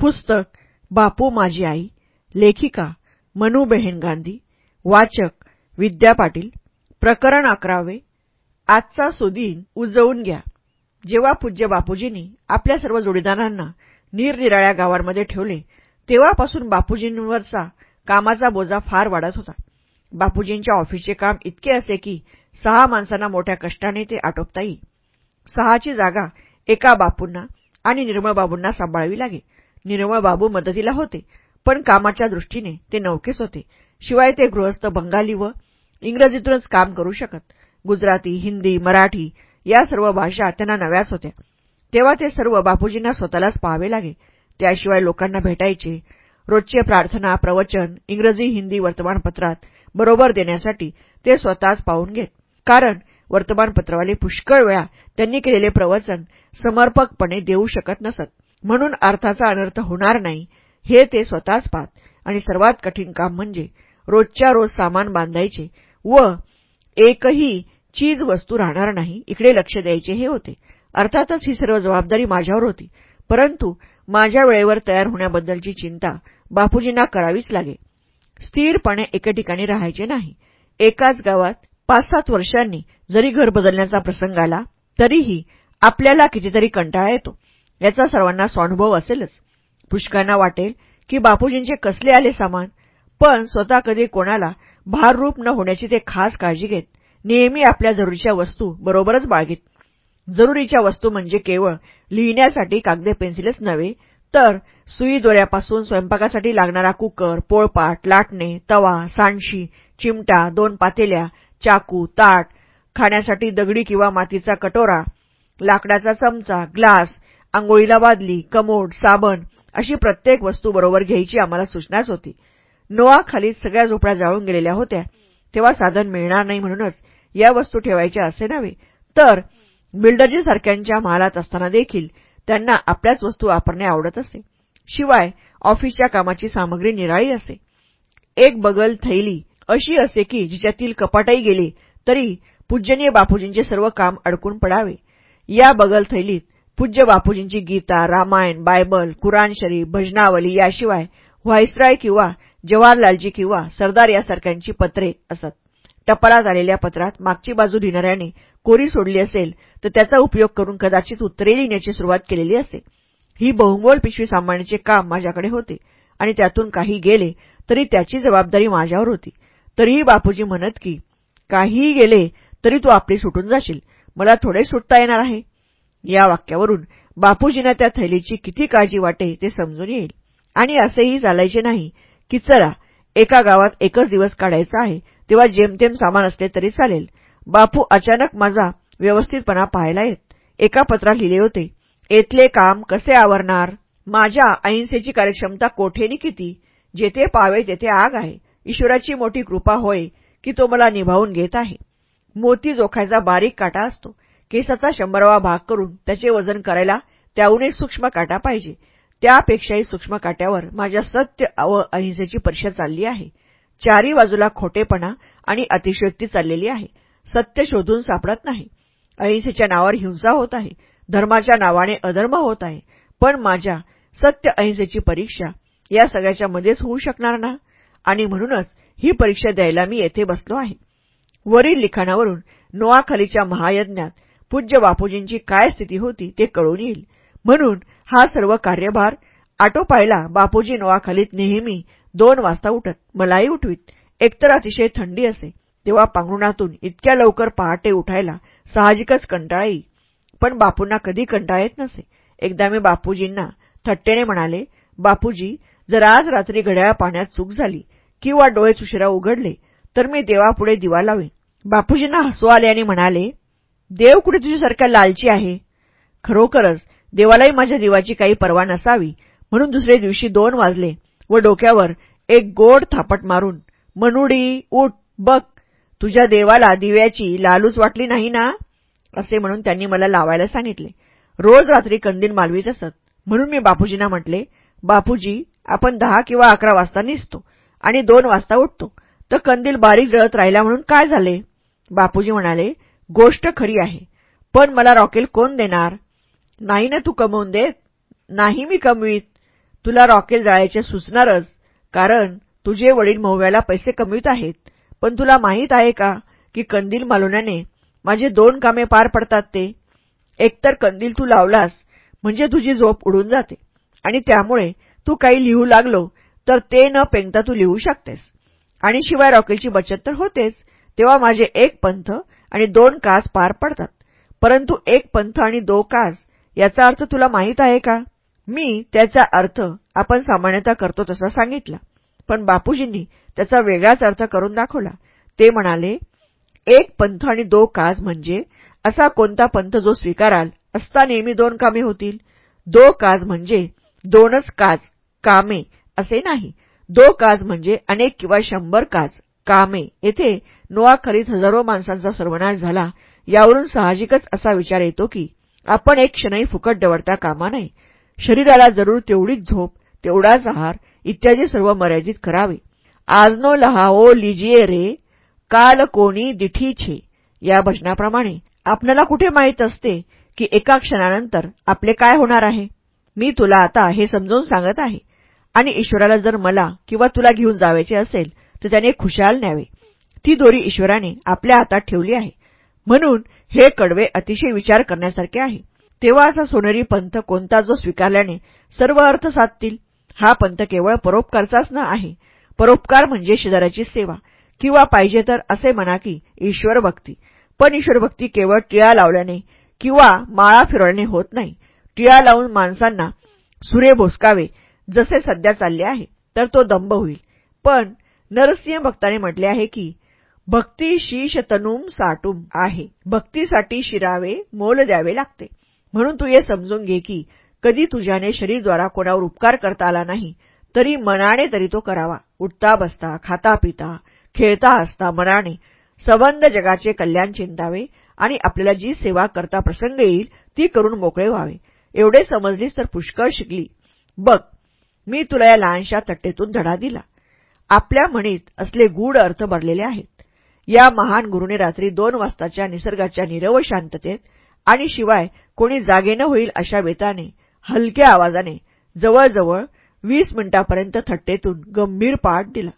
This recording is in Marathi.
पुस्तक बापू माझी आई लेखिका मनुबेहेन गांधी वाचक विद्या पाटील प्रकरण अकरावे आजचा सुदीन उजवून घ्या. जेव्हा पूज्य बापूजींनी आपल्या सर्व जोडीदारांना निरनिराळ्या गावांमध्ये ठेवले तेव्हापासून बापूजींवरचा कामाचा बोजा फार वाढत होता. बापूजींच्या ऑफिसचे काम इतके असे की सहा माणसांना मोठ्या कष्टाने ते आटोपता येईल सहाची जागा एका बापूंना आणि निर्मळ बाबूंना सांभाळावी लागे. निर्मळ बाबू मदतीला होते पण कामाच्या दृष्टीने ते नौकेच होते. शिवाय ते गृहस्थ बंगाली व इंग्रजीतूनच काम करू शकत. गुजराती हिंदी मराठी या सर्व भाषा त्यांना नव्याच होत्या. तेव्हा ते सर्व बापूजींना स्वतःलाच पाहावे लागे. त्याशिवाय लोकांना भेटायचे रोजचे प्रार्थना प्रवचन इंग्रजी हिंदी वर्तमानपत्रात बरोबर देण्यासाठी ते स्वतःच पाहून घेत. कारण वर्तमानपत्रवाले पुष्कळ वेळा त्यांनी केलेले प्रवचन समर्पकपणे देऊ शकत नसत. म्हणून अर्थाचा अनर्थ होणार नाही हे ते स्वतःच पाहत. आणि सर्वात कठीण काम म्हणजे रोजच्या रोज सामान बांधायचे व एकही चीज वस्तू राहणार नाही इकडे लक्ष द्यायचे हे होते. अर्थातच ही सर्व जबाबदारी माझ्यावर होती. परंतु माझ्या वेळेवर तयार होण्याबद्दलची चिंता बापूजींना करावीच लागे. स्थिरपणे एके ठिकाणी राहायचे नाही. एकाच गावात पाच सात वर्षांनी जरी घर बदलण्याचा प्रसंग आला तरीही आपल्याला कितीतरी कंटाळा येतो. याचा सर्वांना स्वानुभव असेलच. पुष्कांना वाटेल की बापूजींचे कसले आले सामान पण स्वतः कधी कोणाला भाररूप न होण्याची ते खास काळजी घेत नेहमी आपल्या जरुरीच्या वस्तू बरोबरच बाळगीत. जरुरीच्या वस्तू म्हणजे केवळ लिहिण्यासाठी कागदे पेन्सिलच नव्हे तर सुई दोऱ्यापासून स्वयंपाकासाठी लागणारा कुकर पोळपाट लाटणे तवा सांडशी चिमटा दोन पातेल्या चाकू ताट खाण्यासाठी दगडी किंवा मातीचा कटोरा लाकडाचा चमचा ग्लास आंघोळीला बादली कमोड साबण अशी प्रत्येक वस्तू बरोबर घ्यायची आम्हाला सूचनाच होती. नोआखालीत सगळ्या झोपड्या जाळून गेलेल्या होत्या. तेव्हा साधन मिळणार नाही म्हणूनच या वस्तू ठेवायच्या असे नव्हे. तर बिल्डरजीसारख्यांच्या महालात असताना देखील त्यांना आपल्याच वस्तू वापरणे आवडत असे. शिवाय ऑफिसच्या कामाची सामग्री निराळी असे. एक बगल थैली अशी असे की जिच्यातील कपाटही गेले तरी पूज्यनीय बापूजींचे सर्व काम अडकून पडावे. या बगल थैलीत पूज्य बापूजींची गीता रामायण बायबल कुराण शरीफ भजनावली याशिवाय व्हाईसराय किंवा जवाहरलालजी किंवा सरदार यासारख्यांची पत्रे असत. टपालात आलेल्या पत्रात मागची बाजू लिहिणाऱ्याने कोरी सोडली असेल तर त्याचा उपयोग करून कदाचित उत्तरे लिहिण्याची सुरुवात केलेली असे. ही बहुमोल पिशवी सांभाळण्याचे काम माझ्याकडे होते आणि त्यातून काही गेले तरी त्याची जबाबदारी माझ्यावर होती. तरीही बापूजी म्हणत की काहीही गेले तरी तू आपली सुटून जाशील. मला थोडे सुटता येणार आहे. या वाक्यावरून बापूजींना त्या थैलीची किती काळजी वाटे ते समजून येईल. आणि असेही चालायचे नाही की चला एका गावात एकच दिवस काढायचा आहे तेव्हा जेमतेम सामान असले तरी चालेल. बापू अचानक माझा व्यवस्थितपणा पाहायला येत. एका पत्रात लिहिले होते येथले काम कसे आवरणार? माझ्या अहिंसेची कार्यक्षमता कोठेनी किती? जेथे पावे तेथे आग आहे. ईश्वराची मोठी कृपा होय की तो मला निभावून घेत आहे. मोती जोखायचा बारीक काटा असतो. केसाचा शंभरावा भाग करून त्याचे वजन करायला त्याहूनही सूक्ष्म काटा पाहिजे. त्यापेक्षाही सूक्ष्म काट्यावर माझ्या सत्य व अहिंसेची परीक्षा चालली आहे. चारी बाजूला खोटेपणा आणि अतिशयोक्ती चाललेली आहे. सत्य शोधून सापडत नाही. अहिंसेच्या नावावर हिंसा होत आहे. धर्माच्या नावाने अधर्म होत आहे. पण माझ्या सत्य अहिंसेची परीक्षा या सगळ्याच्या मध्येच होऊ शकणार ना? आणि म्हणूनच ही परीक्षा द्यायला मी येथे बसलो आहे. वरील लिखाणावरून नोआखालीच्या महायज्ञात पूज्य बापूजींची काय स्थिती होती ते कळून येईल. म्हणून हा सर्व कार्यभार आटोपायला बापूजी नोवाखालीत नेहमी दोन वाजता उठत मलाही उठवीत. एकतर अतिशय थंडी असे तेव्हा पांघरुणातून इतक्या लवकर पहाटे उठायला साहजिकच कंटाळा येई पण बापूंना कधी कंटाळा येत नसे. एकदा मी बापूजींना थट्टेने म्हणाले बापूजी जर आज रात्री घड्याळ पाण्यात चूक झाली किंवा डोळे उशिरा उघडले तर मी देवापुढे दिवा लावेन. बापूजींना हसू आले आणि म्हणाले देव कुठे तुझ्यासारख्या लालची आहे? खरोखरच देवालाही माझ्या दिवाची काही पर्वा नसावी. म्हणून दुसऱ्या दिवशी दोन वाजले व डोक्यावर एक गोड थापट मारून मनुडी उठ बघ तुझ्या देवाला दिव्याची लालूच वाटली नाही ना? असे म्हणून त्यांनी मला लावायला सांगितले. रोज रात्री कंदील मालवीत असत. म्हणून मी बापूजींना म्हटले बापूजी आपण दहा किंवा अकरा वाजता निसतो आणि दोन वाजता उठतो. तर कंदील बारीक जळत राहिला म्हणून काय झाले? बापूजी म्हणाले गोष्ट खरी आहे. पण मला रॉकेल कोण देणार? नाही ना तू कमवून देत. नाही मी कमवीत. तुला रॉकेल जाळायचे सुचणारच. कारण तुझे वडील महुव्याला पैसे कमवीत आहेत. पण तुला माहीत आहे का की कंदील मालवण्याने माझे दोन कामे पार पडतात ते? एकतर कंदील तू लावलास म्हणजे तुझी झोप उडून जाते. आणि त्यामुळे तू काही लिहू लागलो तर ते न पेंगता तू लिहू शकतेस. आणि शिवाय रॉकेलची बचत तर होतेच. तेव्हा माझे एक पंथ आणि दोन कास पार पडतात. परंतु एक पंथ आणि दो कास याचा अर्थ तुला माहीत आहे का? मी त्याचा अर्थ आपण सामान्यतः करतो तसा सांगितला. पण बापूजींनी त्याचा वेगळाच अर्थ करून दाखवला. ते म्हणाले एक पंथ आणि दो काज म्हणजे असा कोणता पंथ जो स्वीकाराल? असता नेहमी दोन कामे होतील. दो काज म्हणजे दोनच काज कामे असे नाही. दो काज म्हणजे अनेक किंवा शंभर काज कामे. येथे नोआखलीत हजारो माणसांचा सर्वनाश झाला. यावरून साहजिकच असा विचार येतो की आपण एक क्षणही फुकट दवडता कामा नये. शरीराला जरूर तेवढीच झोप तेवढाच आहार इत्यादी सर्व मर्यादित करावे. आजनो लहाओ लिजिये रे काल कोणी दिठी छे. या भजनाप्रमाणे आपल्याला कुठे माहीत असते की एका क्षणानंतर आपले काय होणार आहे? मी तुला आता हे समजावून सांगत आहे. आणि ईश्वराला जर मला किंवा तुला घेऊन जावायचे असेल तर त्याने खुशाल न्यावे. ती दोरी ईश्वराने आपल्या हातात ठेवली आहे. म्हणून हे कडवे अतिशय विचार करण्यासारखे आहे. तेव्हा असा सोनेरी पंथ कोणता जो स्वीकारल्याने सर्व अर्थ साधतील? हा पंथ केवळ परोपकारचाच न आहे. परोपकार म्हणजे शेजाऱ्याची सेवा. किंवा पाहिजे तर असे म्हणा की ईश्वर भक्ती. पण ईश्वर भक्ती केवळ टिळा लावल्याने किंवा माळा फिरवल्याने होत नाही. टिळा लावून माणसांना सुरे भोसकावे जसे सध्या चालले आहे तर तो दंभ होईल. पण नरसिंह भक्ताने म्हटले आहे की भक्ती शीश तनुम साटुम आहे. भक्तीसाठी शिरावे मोल द्यावे लागते. म्हणून तू हे समजून घे की कधी तुझ्याने शरीरद्वारा कोणावर उपकार करता आला नाही तरी मनाने तरी तो करावा. उठता बसता खाता पिता खेळता असता मनाने सबंध जगाचे कल्याण चिंतावे आणि आपल्याला जी सेवा करता प्रसंग येईल ती करून मोकळे व्हावे. एवढे समजलीस तर पुष्कळ शिकली. बघ मी तुला या लहानशा तट्टेतून धडा दिला. आपल्या म्हणीत असले गूढ अर्थ भरलेले आहेत. या महान गुरुने रात्री दोन वाजताच्या निसर्गाच्या निरव शांततेत आणि शिवाय कोणी जागे न होईल अशा बेताने हलक्या आवाजाने जवळजवळ वीस मिनिटापर्यंत थट्टेतून गंभीर पाठ दिला.